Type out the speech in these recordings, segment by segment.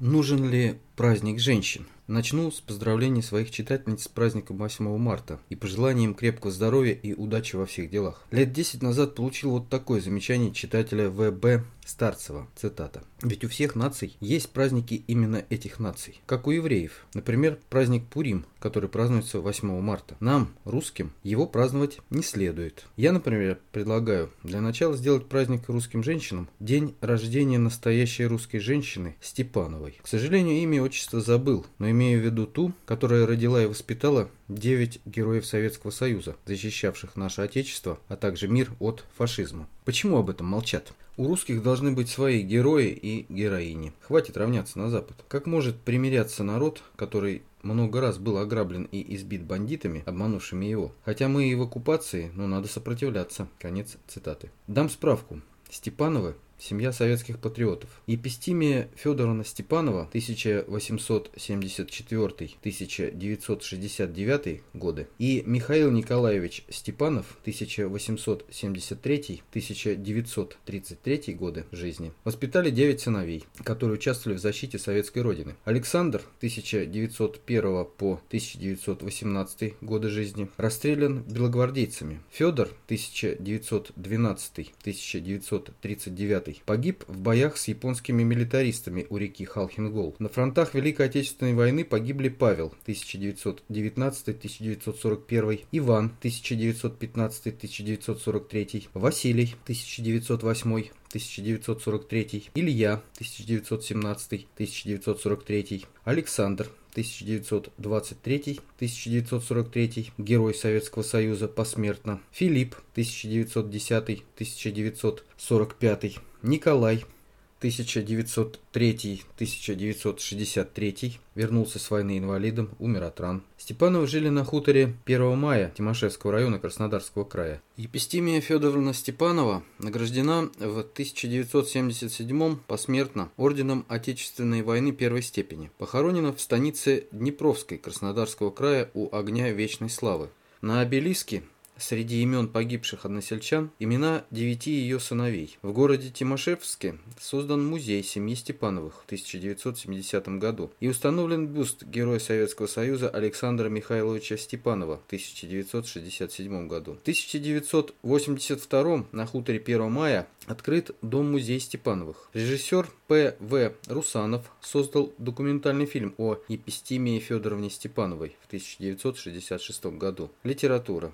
Нужен ли праздник женщин? Начну с поздравлений своих читательниц с праздником 8 марта и пожеланием крепкого здоровья и удачи во всех делах. Лет 10 назад получил вот такое замечание читателя В.Б. Старцева, цитата. «Ведь у всех наций есть праздники именно этих наций, как у евреев. Например, праздник Пурим, который празднуется 8 марта. Нам, русским, его праздновать не следует. Я, например, предлагаю для начала сделать праздник русским женщинам день рождения настоящей русской женщины Степановой. К сожалению, имя и отчество забыл, но имею в виду ту, которая родила и воспитала 9 героев Советского Союза, защищавших наше Отечество, а также мир от фашизма. Почему об этом молчат? У русских должны быть свои герои и героини. Хватит равняться на Запад. Как может примиряться народ, который много раз был ограблен и избит бандитами, обманувшими его? Хотя мы и в оккупации, но надо сопротивляться. Конец цитаты. Дам справку. Степановы Семья советских патриотов. Епистимия Федоровна Степанова 1874-1969 годы и Михаил Николаевич Степанов 1873-1933 годы жизни воспитали 9 сыновей, которые участвовали в защите советской родины. Александр 1901 по 1918 годы жизни расстрелян белогвардейцами. Федор 1912-1939 Погиб в боях с японскими милитаристами у реки Халхингол. На фронтах Великой Отечественной войны погибли Павел 1919-1941, Иван 1915-1943, Василий 1908 1943, Илья 1917-1943, Александр 1923-1943, Герой Советского Союза посмертно, Филипп 1910-1945, Николай 1903-1963, вернулся с войны инвалидом, умер от ран. Степановы жили на хуторе 1 мая Тимошевского района Краснодарского края. Епистимия Федоровна Степанова награждена в 1977 посмертно орденом Отечественной войны первой степени. Похоронена в станице Днепровской Краснодарского края у огня вечной славы. На обелиске Среди имен погибших односельчан имена девяти ее сыновей. В городе Тимошевске создан музей семьи Степановых в 1970 году и установлен бюст Героя Советского Союза Александра Михайловича Степанова в 1967 году. В 1982 на хуторе 1 мая открыт Дом-музей Степановых. Режиссер П. В. Русанов создал документальный фильм о Епистимии Федоровне Степановой в 1966 году. Литература.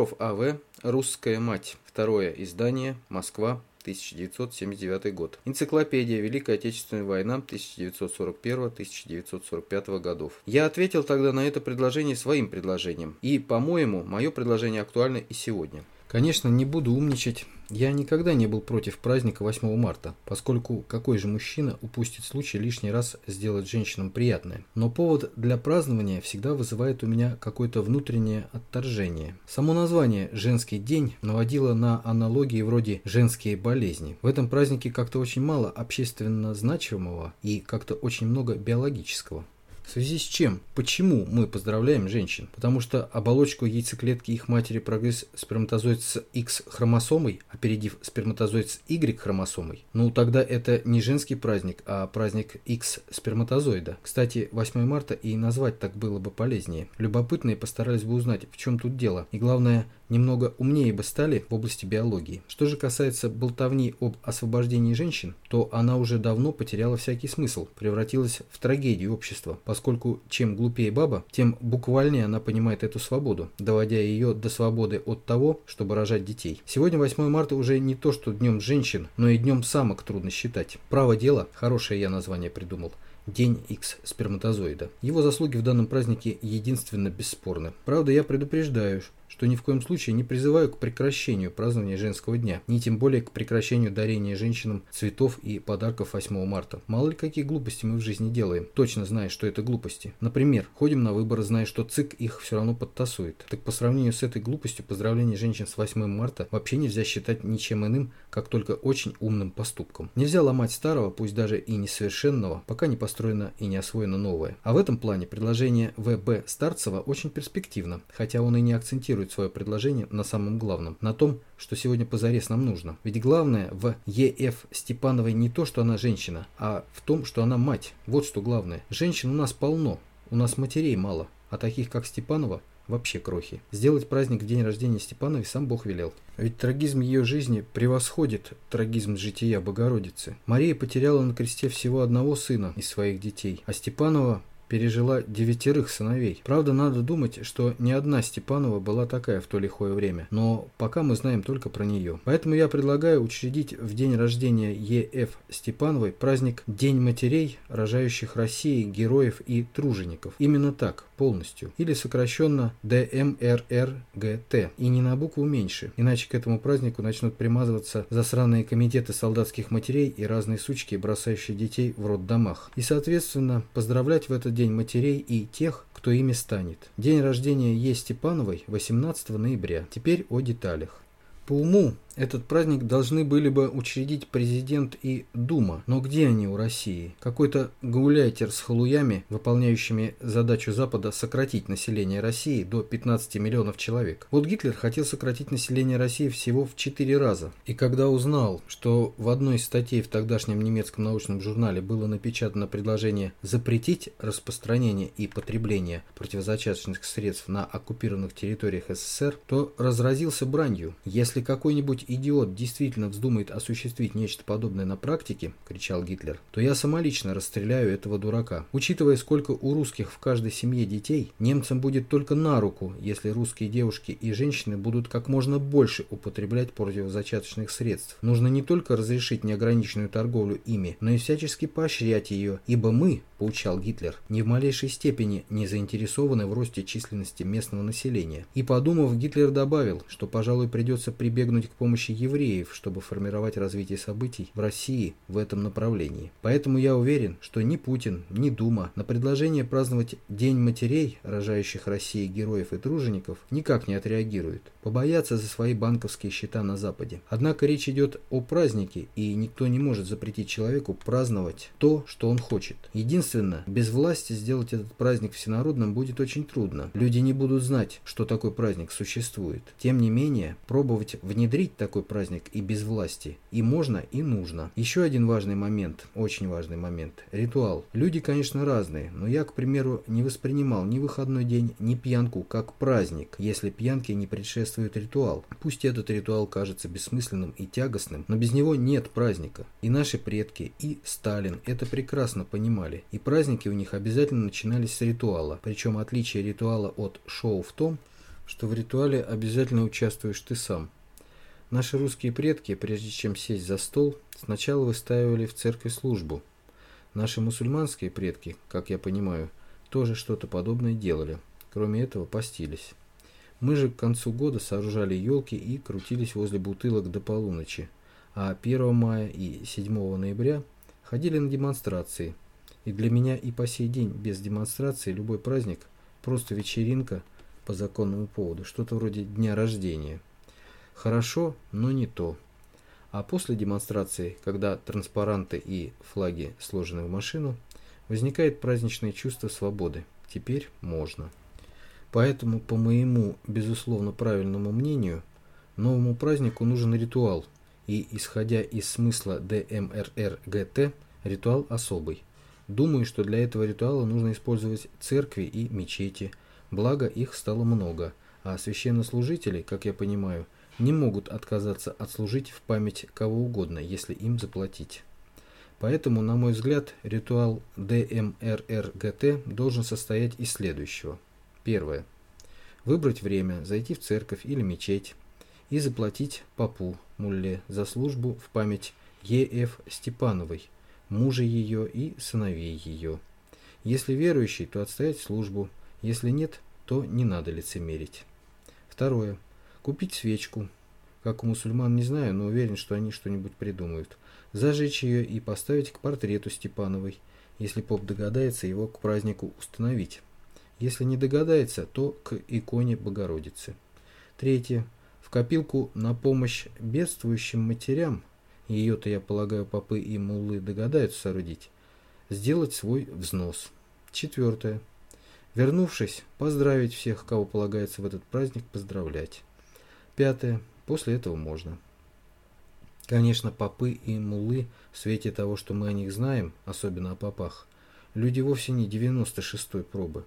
Быстров А.В. «Русская мать». Второе издание. Москва. 1979 год. Энциклопедия Великая Отечественная война 1941-1945 годов. Я ответил тогда на это предложение своим предложением. И, по-моему, мое предложение актуально и сегодня. Конечно, не буду умничать. Я никогда не был против праздника 8 марта, поскольку какой же мужчина упустит случай лишний раз сделать женщинам приятное. Но повод для празднования всегда вызывает у меня какое-то внутреннее отторжение. Само название «женский день» наводило на аналогии вроде «женские болезни». В этом празднике как-то очень мало общественно значимого и как-то очень много биологического. В связи с чем? Почему мы поздравляем женщин? Потому что оболочку яйцеклетки их матери прогресс сперматозоид с X хромосомой, опередив сперматозоид с Y хромосомой. Ну тогда это не женский праздник, а праздник X сперматозоида. Кстати, 8 марта и назвать так было бы полезнее. Любопытные постарались бы узнать, в чем тут дело. И главное, немного умнее бы стали в области биологии. Что же касается болтовни об освобождении женщин, то она уже давно потеряла всякий смысл, превратилась в трагедию общества, поскольку чем глупее баба, тем буквальнее она понимает эту свободу, доводя ее до свободы от того, чтобы рожать детей. Сегодня 8 марта уже не то, что днем женщин, но и днем самок трудно считать. Право дело, хорошее я название придумал. День X сперматозоида. Его заслуги в данном празднике единственно бесспорны. Правда, я предупреждаю, что ни в коем случае не призываю к прекращению празднования женского дня, ни тем более к прекращению дарения женщинам цветов и подарков 8 марта. Мало ли какие глупости мы в жизни делаем, точно зная, что это глупости. Например, ходим на выборы, зная, что ЦИК их все равно подтасует. Так по сравнению с этой глупостью, поздравление женщин с 8 марта вообще нельзя считать ничем иным, как только очень умным поступком. Нельзя ломать старого, пусть даже и несовершенного, пока не построить построено и не освоено новое. А в этом плане предложение В.Б. Старцева очень перспективно, хотя он и не акцентирует свое предложение на самом главном, на том, что сегодня позарез нам нужно. Ведь главное в Е.Ф. Степановой не то, что она женщина, а в том, что она мать. Вот что главное. Женщин у нас полно, у нас матерей мало, а таких, как Степанова, вообще крохи. Сделать праздник в день рождения Степановой сам Бог велел. Ведь трагизм ее жизни превосходит трагизм жития Богородицы. Мария потеряла на кресте всего одного сына из своих детей, а Степанова пережила девятерых сыновей. Правда, надо думать, что ни одна Степанова была такая в то лихое время, но пока мы знаем только про нее. Поэтому я предлагаю учредить в день рождения Е.Ф. Степановой праздник День матерей, рожающих России, героев и тружеников. Именно так, полностью. Или сокращенно ДМРРГТ. И не на букву меньше, иначе к этому празднику начнут примазываться засранные комитеты солдатских матерей и разные сучки, бросающие детей в роддомах. И, соответственно, поздравлять в этот день матерей и тех, кто ими станет. День рождения Е. Степановой 18 ноября. Теперь о деталях. По уму этот праздник должны были бы учредить президент и Дума. Но где они у России? Какой-то гауляйтер с халуями, выполняющими задачу Запада сократить население России до 15 миллионов человек. Вот Гитлер хотел сократить население России всего в 4 раза. И когда узнал, что в одной из статей в тогдашнем немецком научном журнале было напечатано предложение запретить распространение и потребление противозачаточных средств на оккупированных территориях СССР, то разразился бранью. Если какой-нибудь идиот действительно вздумает осуществить нечто подобное на практике, кричал Гитлер, то я самолично расстреляю этого дурака. Учитывая, сколько у русских в каждой семье детей, немцам будет только на руку, если русские девушки и женщины будут как можно больше употреблять противозачаточных средств. Нужно не только разрешить неограниченную торговлю ими, но и всячески поощрять ее, ибо мы, поучал Гитлер, ни в малейшей степени не заинтересованы в росте численности местного населения. И подумав, Гитлер добавил, что, пожалуй, придется прибегнуть к помощи евреев, чтобы формировать развитие событий в России в этом направлении. Поэтому я уверен, что ни Путин, ни Дума на предложение праздновать День матерей, рожающих России героев и тружеников, никак не отреагируют. Побоятся за свои банковские счета на Западе. Однако речь идет о празднике, и никто не может запретить человеку праздновать то, что он хочет. Единственное, без власти сделать этот праздник всенародным будет очень трудно. Люди не будут знать, что такой праздник существует. Тем не менее, пробовать внедрить такой праздник и без власти. И можно, и нужно. Еще один важный момент, очень важный момент. Ритуал. Люди, конечно, разные, но я, к примеру, не воспринимал ни выходной день, ни пьянку как праздник, если пьянке не предшествует ритуал. Пусть этот ритуал кажется бессмысленным и тягостным, но без него нет праздника. И наши предки, и Сталин это прекрасно понимали. И праздники у них обязательно начинались с ритуала. Причем отличие ритуала от шоу в том, что в ритуале обязательно участвуешь ты сам. Наши русские предки, прежде чем сесть за стол, сначала выстаивали в церкви службу. Наши мусульманские предки, как я понимаю, тоже что-то подобное делали. Кроме этого, постились. Мы же к концу года сооружали елки и крутились возле бутылок до полуночи, а 1 мая и 7 ноября ходили на демонстрации. И для меня и по сей день без демонстрации любой праздник – просто вечеринка по законному поводу, что-то вроде дня рождения – Хорошо, но не то. А после демонстрации, когда транспаранты и флаги сложены в машину, возникает праздничное чувство свободы. Теперь можно. Поэтому, по моему, безусловно, правильному мнению, новому празднику нужен ритуал, и, исходя из смысла ДМРРГТ, ритуал особый. Думаю, что для этого ритуала нужно использовать церкви и мечети, благо их стало много, а священнослужители, как я понимаю, – не могут отказаться отслужить в память кого угодно, если им заплатить. Поэтому, на мой взгляд, ритуал ДМРРГТ должен состоять из следующего. Первое. Выбрать время, зайти в церковь или мечеть и заплатить папу Мулле за службу в память Е.Ф. Степановой, мужа ее и сыновей ее. Если верующий, то отстоять службу, если нет, то не надо лицемерить. Второе. Купить свечку. Как у мусульман не знаю, но уверен, что они что-нибудь придумают. Зажечь ее и поставить к портрету Степановой, если поп догадается его к празднику установить. Если не догадается, то к иконе Богородицы. Третье. В копилку на помощь бедствующим матерям, ее-то, я полагаю, попы и муллы догадаются соорудить, сделать свой взнос. Четвертое. Вернувшись, поздравить всех, кого полагается в этот праздник поздравлять. Пятое. После этого можно. Конечно, попы и мулы, в свете того, что мы о них знаем, особенно о попах, люди вовсе не 96-й пробы.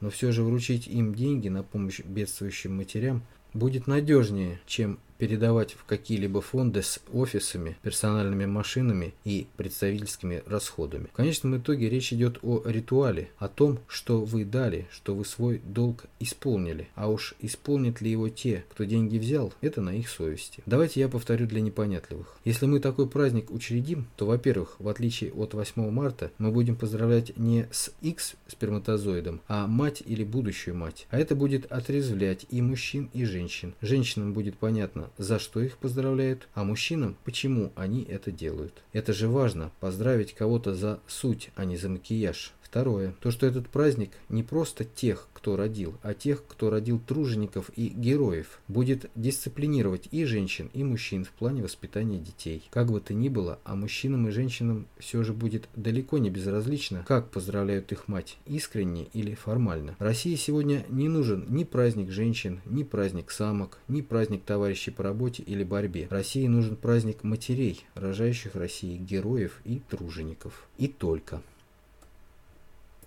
Но все же вручить им деньги на помощь бедствующим матерям будет надежнее, чем передавать в какие-либо фонды с офисами, персональными машинами и представительскими расходами. В конечном итоге речь идет о ритуале, о том, что вы дали, что вы свой долг исполнили. А уж исполнят ли его те, кто деньги взял, это на их совести. Давайте я повторю для непонятливых. Если мы такой праздник учредим, то, во-первых, в отличие от 8 марта, мы будем поздравлять не с X сперматозоидом, а мать или будущую мать. А это будет отрезвлять и мужчин, и женщин. Женщинам будет понятно, за что их поздравляют, а мужчинам, почему они это делают. Это же важно, поздравить кого-то за суть, а не за макияж. Второе. То, что этот праздник не просто тех, кто родил, а тех, кто родил тружеников и героев, будет дисциплинировать и женщин, и мужчин в плане воспитания детей. Как бы то ни было, а мужчинам и женщинам все же будет далеко не безразлично, как поздравляют их мать, искренне или формально. России сегодня не нужен ни праздник женщин, ни праздник самок, ни праздник товарищей по работе или борьбе. России нужен праздник матерей, рожающих России героев и тружеников. И только.